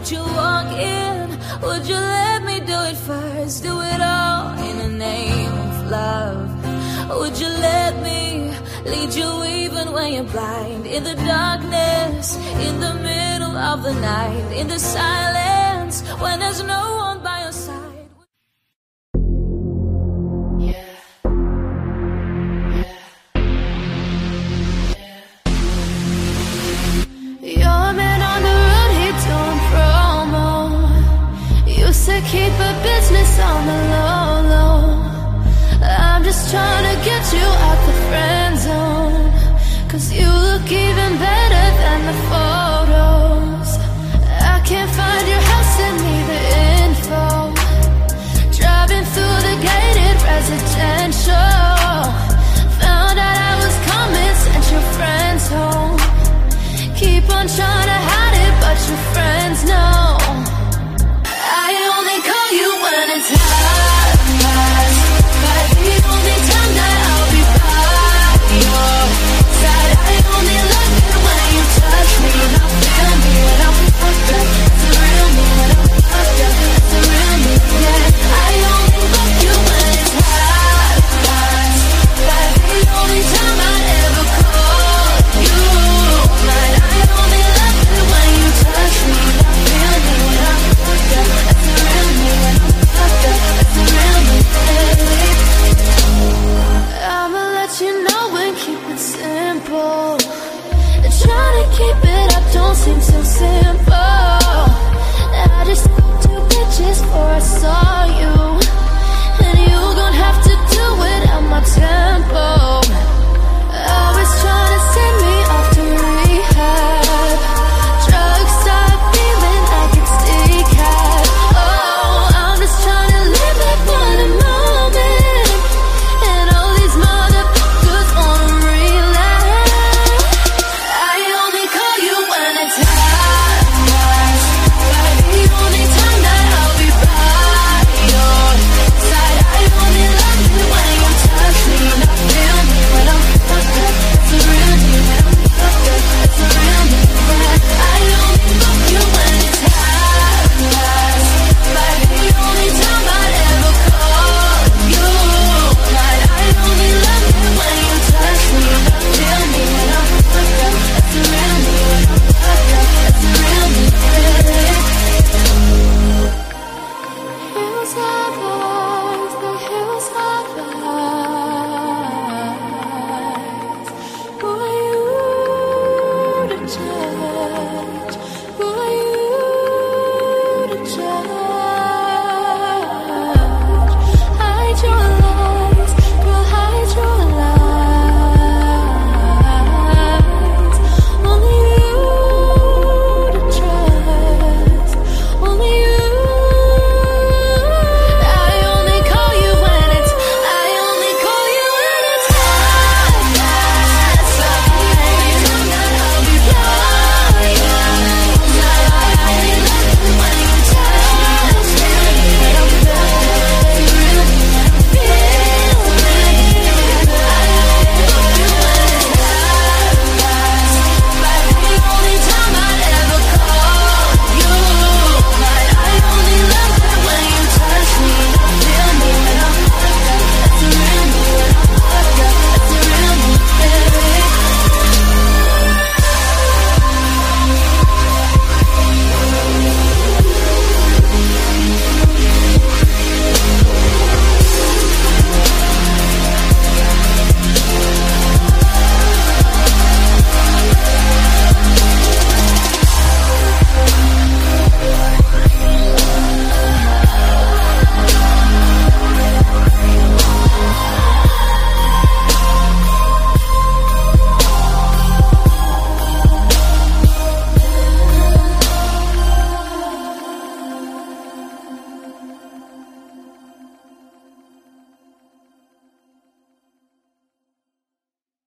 Would you walk in? Would you let me do it first? Do it all in the name of love. Would you let me lead you even when you're blind? In the darkness, in the middle of the night, in the silence, when there's no one by to keep a business on the low, low. I'm just trying to get you out the friend zone. Cause you look even better than the photos. I can't find your house.